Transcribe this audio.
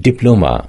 diploma